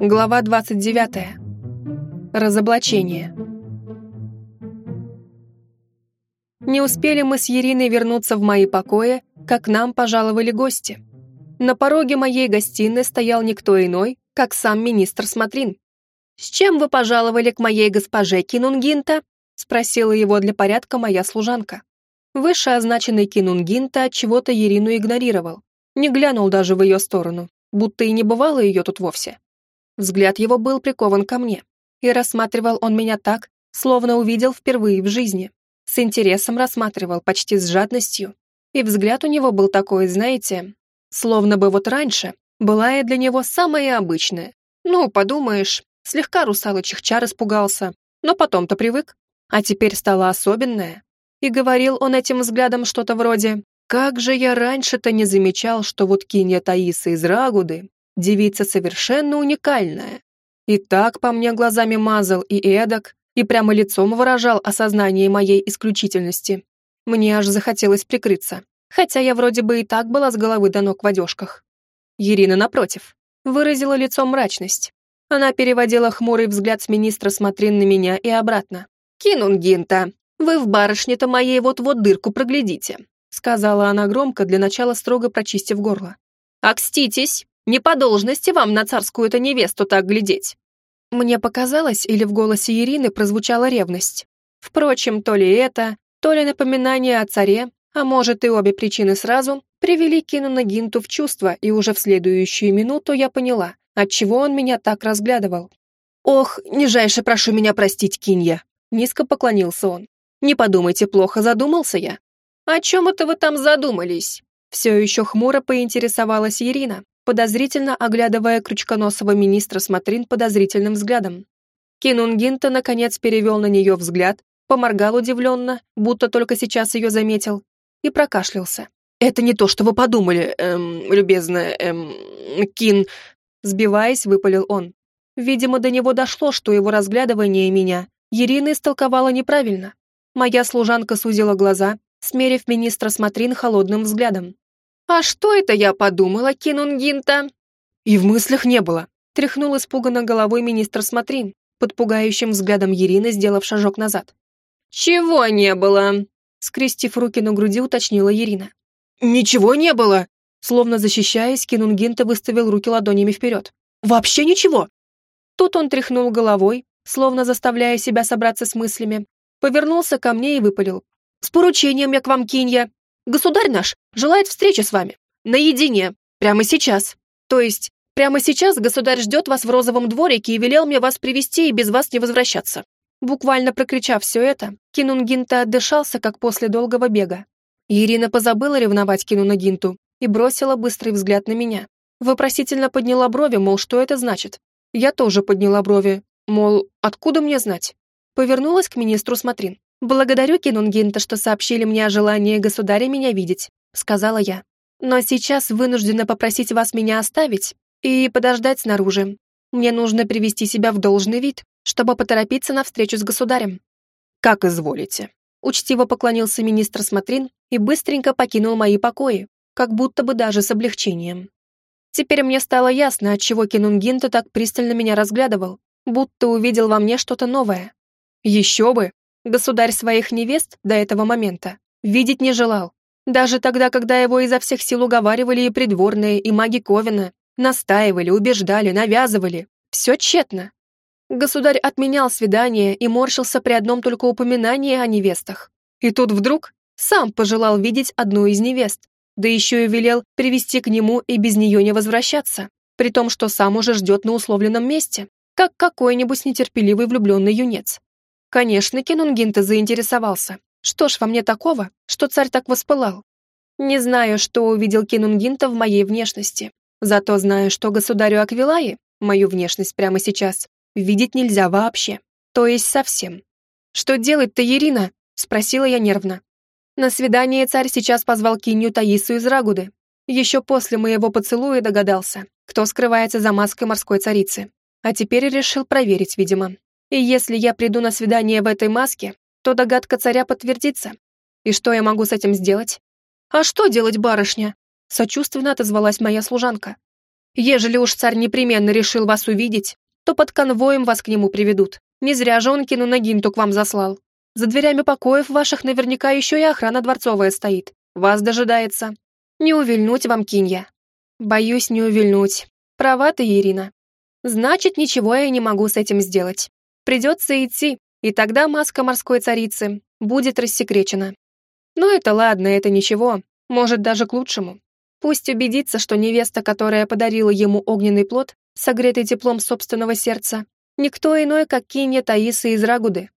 Глава 29. Разоблачение. Не успели мы с Ериной вернуться в мои покои, как нам пожаловали гости. На пороге моей гостиной стоял никто иной, как сам министр Смотрин. «С чем вы пожаловали к моей госпоже Кинунгинта?» спросила его для порядка моя служанка. Вышеозначенный Кинунгинта чего-то Ерину игнорировал, не глянул даже в ее сторону, будто и не бывало ее тут вовсе. Взгляд его был прикован ко мне, и рассматривал он меня так, словно увидел впервые в жизни. С интересом рассматривал, почти с жадностью. И взгляд у него был такой, знаете, словно бы вот раньше была я для него самая обычная. Ну, подумаешь, слегка русалочих чар испугался, но потом-то привык. А теперь стала особенная. И говорил он этим взглядом что-то вроде «Как же я раньше-то не замечал, что вот кинья Таиса из Рагуды девица совершенно уникальная. И так по мне глазами мазал и эдак, и прямо лицом выражал осознание моей исключительности. Мне аж захотелось прикрыться, хотя я вроде бы и так была с головы до ног в одежках. Ирина, напротив, выразила лицом мрачность. Она переводила хмурый взгляд с министра Смотрин на меня и обратно. «Кинунгинта, вы в барышне-то моей вот-вот дырку проглядите», сказала она громко, для начала строго прочистив горло. «Акститесь, не по должности вам на царскую-то невесту так глядеть». Мне показалось, или в голосе Ирины прозвучала ревность. Впрочем, то ли это, то ли напоминание о царе, а может и обе причины сразу, привели Кинуна Гинту в чувство, и уже в следующую минуту я поняла, отчего он меня так разглядывал. «Ох, нижайше прошу меня простить, Кинья!» Низко поклонился он. «Не подумайте, плохо задумался я». «О чем это вы там задумались?» Все еще хмуро поинтересовалась Ирина, подозрительно оглядывая крючконосого министра Смотрин подозрительным взглядом. Кинунгинта, наконец, перевел на нее взгляд, поморгал удивленно, будто только сейчас ее заметил, и прокашлялся. «Это не то, что вы подумали, эм, любезная, эм, Кин...» Сбиваясь, выпалил он. Видимо, до него дошло, что его разглядывание меня Ирина истолковала неправильно. Моя служанка сузила глаза, смерив министра Смотрин холодным взглядом. «А что это я подумала, Кинунгинта?» «И в мыслях не было», — тряхнул испуганно головой министр Смотрин, под пугающим взглядом Ирины, сделав шажок назад. «Чего не было?» — скрестив руки на груди, уточнила Ирина. «Ничего не было!» Словно защищаясь, Кинунгинта выставил руки ладонями вперед. «Вообще ничего!» Тут он тряхнул головой, словно заставляя себя собраться с мыслями, повернулся ко мне и выпалил. «С поручением я к вам, Кинья. Государь наш желает встречи с вами. Наедине. Прямо сейчас. То есть, прямо сейчас государь ждет вас в розовом дворике и велел мне вас привести и без вас не возвращаться». Буквально прокричав все это, Кинунгинта отдышался, как после долгого бега. Ирина позабыла ревновать Кинунгинту и бросила быстрый взгляд на меня. Вопросительно подняла брови, мол, что это значит. Я тоже подняла брови, мол, откуда мне знать? Повернулась к министру Смотрин. «Благодарю, Кинунгинта, что сообщили мне о желании государя меня видеть», — сказала я. «Но сейчас вынуждена попросить вас меня оставить и подождать снаружи. Мне нужно привести себя в должный вид, чтобы поторопиться на встречу с государем». «Как изволите», — учтиво поклонился министр Смотрин и быстренько покинул мои покои, как будто бы даже с облегчением. Теперь мне стало ясно, отчего Кинунгинта так пристально меня разглядывал, будто увидел во мне что-то новое. Еще бы, Государь своих невест до этого момента видеть не желал. Даже тогда, когда его изо всех сил уговаривали и придворные, и маги Ковина, настаивали, убеждали, навязывали. Все тщетно. Государь отменял свидание и морщился при одном только упоминании о невестах. И тут вдруг сам пожелал видеть одну из невест, да еще и велел привести к нему и без нее не возвращаться, при том, что сам уже ждет на условленном месте, как какой-нибудь нетерпеливый влюбленный юнец. Конечно, Кинунгинта заинтересовался. Что ж во мне такого, что царь так воспылал? Не знаю, что увидел Кинунгинта в моей внешности. Зато знаю, что государю Аквилаи, мою внешность прямо сейчас, видеть нельзя вообще. То есть совсем. «Что делать-то, Ирина?» — спросила я нервно. На свидание царь сейчас позвал Кинью Таису из Рагуды. Еще после моего поцелуя догадался, кто скрывается за маской морской царицы. А теперь решил проверить, видимо. И если я приду на свидание в этой маске, то догадка царя подтвердится. И что я могу с этим сделать? А что делать, барышня? Сочувственно отозвалась моя служанка. Ежели уж царь непременно решил вас увидеть, то под конвоем вас к нему приведут. Не зря же он кину Нагинту к вам заслал. За дверями покоев ваших наверняка еще и охрана дворцовая стоит. Вас дожидается. Не увильнуть вам, Кинья. Боюсь не увильнуть. Права ты, Ирина. Значит, ничего я не могу с этим сделать. Придется идти, и тогда маска морской царицы будет рассекречена. Но это ладно, это ничего, может даже к лучшему. Пусть убедится, что невеста, которая подарила ему огненный плод, согретый теплом собственного сердца, никто иной, как Кинья Таиса из Рагуды.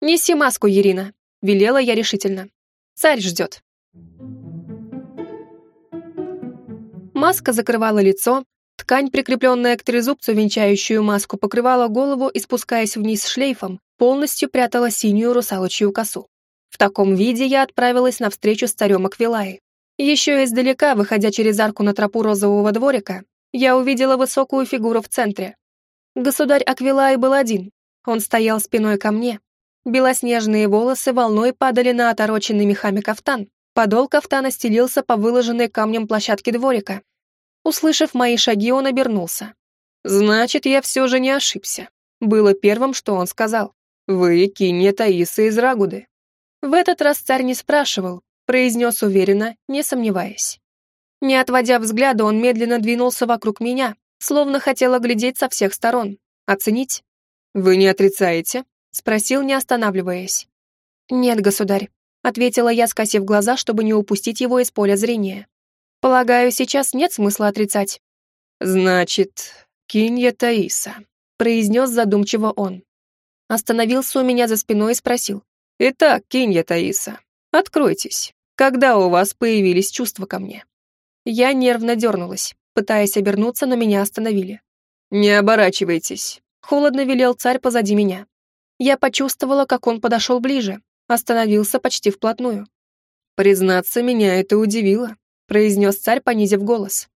«Неси маску, Ирина», — велела я решительно. «Царь ждет». Маска закрывала лицо, ткань, прикрепленная к трезубцу, венчающую маску, покрывала голову и, спускаясь вниз шлейфом, полностью прятала синюю русалочью косу. В таком виде я отправилась на встречу с царем Аквилаи. Еще издалека, выходя через арку на тропу розового дворика, я увидела высокую фигуру в центре. Государь Аквилаи был один. Он стоял спиной ко мне. Белоснежные волосы волной падали на отороченный мехами кафтан. Подол кафтана стелился по выложенной камнем площадке дворика, Услышав мои шаги, он обернулся. «Значит, я все же не ошибся». Было первым, что он сказал. «Вы Кинья Таиса из Рагуды». В этот раз царь не спрашивал, произнес уверенно, не сомневаясь. Не отводя взгляда, он медленно двинулся вокруг меня, словно хотел оглядеть со всех сторон, оценить. «Вы не отрицаете?» — спросил, не останавливаясь. «Нет, государь», — ответила я, скосив глаза, чтобы не упустить его из поля зрения. Полагаю, сейчас нет смысла отрицать. Значит, Кинья Таиса, произнес задумчиво он. Остановился у меня за спиной и спросил. Итак, Кинья Таиса, откройтесь. Когда у вас появились чувства ко мне? Я нервно дернулась, пытаясь обернуться, но меня остановили. Не оборачивайтесь. Холодно велел царь позади меня. Я почувствовала, как он подошел ближе, остановился почти вплотную. Признаться, меня это удивило произнес царь, понизив голос.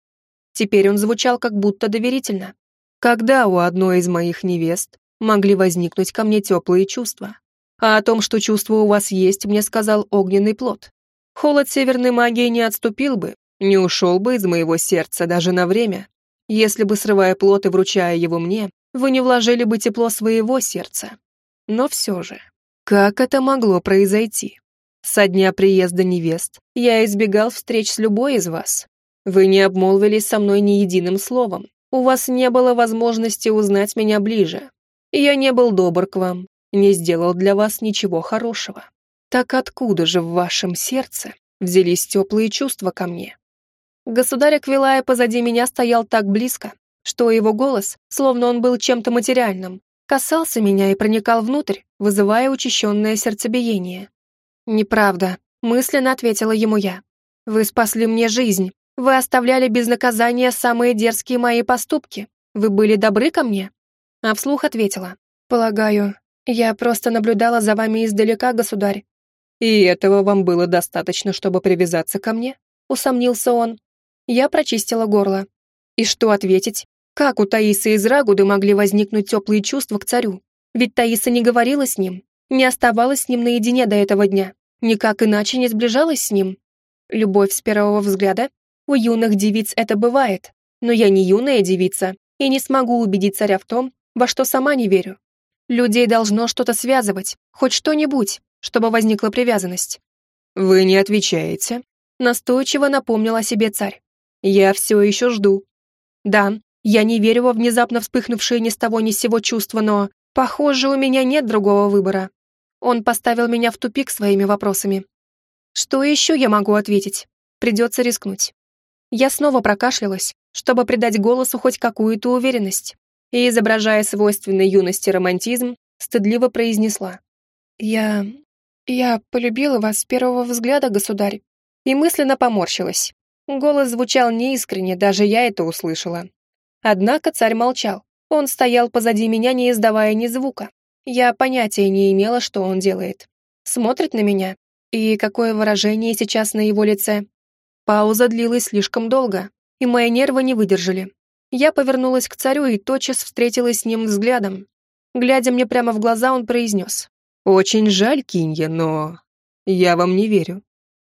Теперь он звучал как будто доверительно. Когда у одной из моих невест могли возникнуть ко мне теплые чувства? А о том, что чувства у вас есть, мне сказал огненный плод. Холод северной магии не отступил бы, не ушел бы из моего сердца даже на время, если бы, срывая плод и вручая его мне, вы не вложили бы тепло своего сердца. Но все же, как это могло произойти? Со дня приезда невест я избегал встреч с любой из вас. Вы не обмолвились со мной ни единым словом. У вас не было возможности узнать меня ближе. Я не был добр к вам, не сделал для вас ничего хорошего. Так откуда же в вашем сердце взялись теплые чувства ко мне? Государь Аквилая позади меня стоял так близко, что его голос, словно он был чем-то материальным, касался меня и проникал внутрь, вызывая учащенное сердцебиение. «Неправда», — мысленно ответила ему я. «Вы спасли мне жизнь. Вы оставляли без наказания самые дерзкие мои поступки. Вы были добры ко мне?» А вслух ответила. «Полагаю, я просто наблюдала за вами издалека, государь». «И этого вам было достаточно, чтобы привязаться ко мне?» — усомнился он. Я прочистила горло. И что ответить? Как у Таисы из Рагуды могли возникнуть теплые чувства к царю? Ведь Таиса не говорила с ним, не оставалась с ним наедине до этого дня. Никак иначе не сближалась с ним. Любовь с первого взгляда? У юных девиц это бывает, но я не юная девица и не смогу убедить царя в том, во что сама не верю. Людей должно что-то связывать, хоть что-нибудь, чтобы возникла привязанность. «Вы не отвечаете», — настойчиво напомнил о себе царь. «Я все еще жду». «Да, я не верю во внезапно вспыхнувшие ни с того ни с сего чувства, но, похоже, у меня нет другого выбора. Он поставил меня в тупик своими вопросами. Что еще я могу ответить? Придется рискнуть. Я снова прокашлялась, чтобы придать голосу хоть какую-то уверенность, и, изображая свойственный юности романтизм, стыдливо произнесла. «Я... я полюбила вас с первого взгляда, государь», и мысленно поморщилась. Голос звучал неискренне, даже я это услышала. Однако царь молчал. Он стоял позади меня, не издавая ни звука. Я понятия не имела, что он делает. Смотрит на меня. И какое выражение сейчас на его лице. Пауза длилась слишком долго, и мои нервы не выдержали. Я повернулась к царю и тотчас встретилась с ним взглядом. Глядя мне прямо в глаза, он произнес. «Очень жаль, Кинья, но... я вам не верю».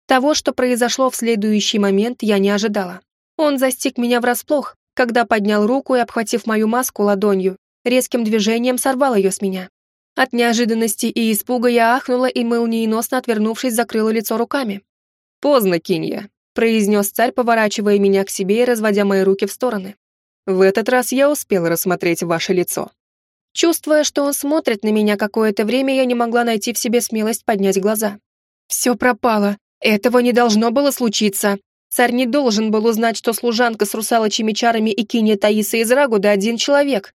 Того, что произошло в следующий момент, я не ожидала. Он застиг меня врасплох, когда поднял руку и, обхватив мою маску ладонью, резким движением сорвал ее с меня. От неожиданности и испуга я ахнула и молниеносно отвернувшись закрыла лицо руками. «Поздно, Кинья», — произнес царь, поворачивая меня к себе и разводя мои руки в стороны. «В этот раз я успел рассмотреть ваше лицо». Чувствуя, что он смотрит на меня какое-то время, я не могла найти в себе смелость поднять глаза. Все пропало. Этого не должно было случиться. Царь не должен был узнать, что служанка с русалочьими чарами и кине Таиса из Рагуда один человек.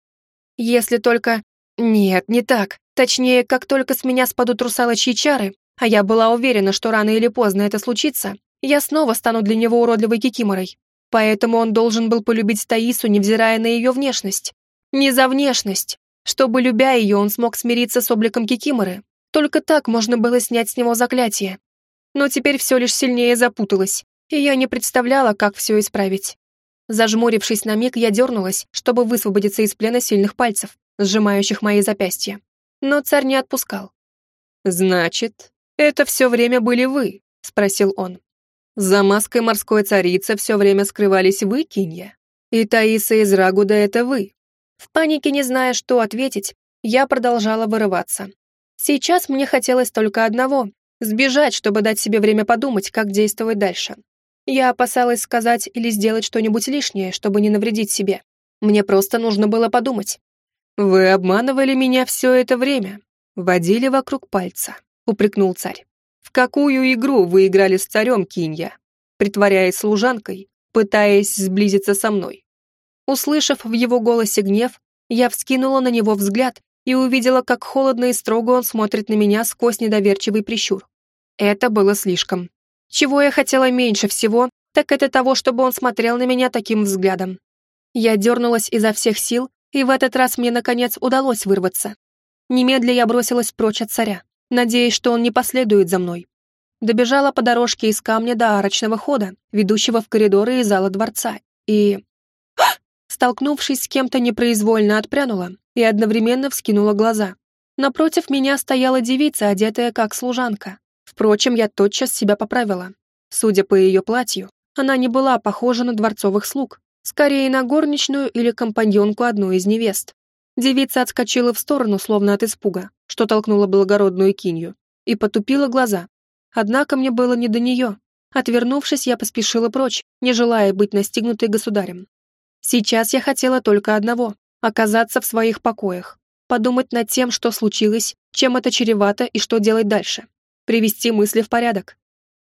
Если только... Нет, не так. Точнее, как только с меня спадут русалочьи чары, а я была уверена, что рано или поздно это случится, я снова стану для него уродливой кикиморой. Поэтому он должен был полюбить Таису, невзирая на ее внешность. Не за внешность. Чтобы, любя ее, он смог смириться с обликом кикиморы. Только так можно было снять с него заклятие. Но теперь все лишь сильнее запуталось, и я не представляла, как все исправить. Зажмурившись на миг, я дернулась, чтобы высвободиться из плена сильных пальцев, сжимающих мои запястья. Но царь не отпускал. «Значит, это все время были вы?» — спросил он. «За маской морской царицы все время скрывались вы, Кинья? И Таиса из Рагуда — это вы?» В панике, не зная, что ответить, я продолжала вырываться. Сейчас мне хотелось только одного — сбежать, чтобы дать себе время подумать, как действовать дальше. Я опасалась сказать или сделать что-нибудь лишнее, чтобы не навредить себе. Мне просто нужно было подумать. «Вы обманывали меня все это время, водили вокруг пальца», — упрекнул царь. «В какую игру вы играли с царем, Кинья, притворяясь служанкой, пытаясь сблизиться со мной?» Услышав в его голосе гнев, я вскинула на него взгляд и увидела, как холодно и строго он смотрит на меня сквозь недоверчивый прищур. Это было слишком. Чего я хотела меньше всего, так это того, чтобы он смотрел на меня таким взглядом. Я дернулась изо всех сил, и в этот раз мне, наконец, удалось вырваться. Немедля я бросилась прочь от царя, надеясь, что он не последует за мной. Добежала по дорожке из камня до арочного хода, ведущего в коридоры и зала дворца, и... Столкнувшись с кем-то, непроизвольно отпрянула и одновременно вскинула глаза. Напротив меня стояла девица, одетая как служанка. Впрочем, я тотчас себя поправила. Судя по ее платью, она не была похожа на дворцовых слуг, скорее на горничную или компаньонку одной из невест. Девица отскочила в сторону, словно от испуга, что толкнула благородную кинью, и потупила глаза. Однако мне было не до нее. Отвернувшись, я поспешила прочь, не желая быть настигнутой государем. Сейчас я хотела только одного оказаться в своих покоях, подумать над тем, что случилось, чем это чревато и что делать дальше, привести мысли в порядок.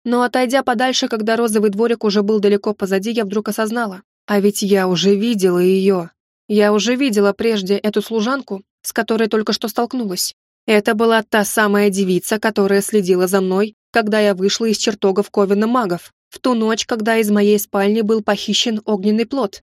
Но отойдя подальше, когда розовый дворик уже был далеко позади, я вдруг осознала, а ведь я уже видела ее. Я уже видела прежде эту служанку, с которой только что столкнулась. Это была та самая девица, которая следила за мной, когда я вышла из чертогов Ковина магов, в ту ночь, когда из моей спальни был похищен огненный плод.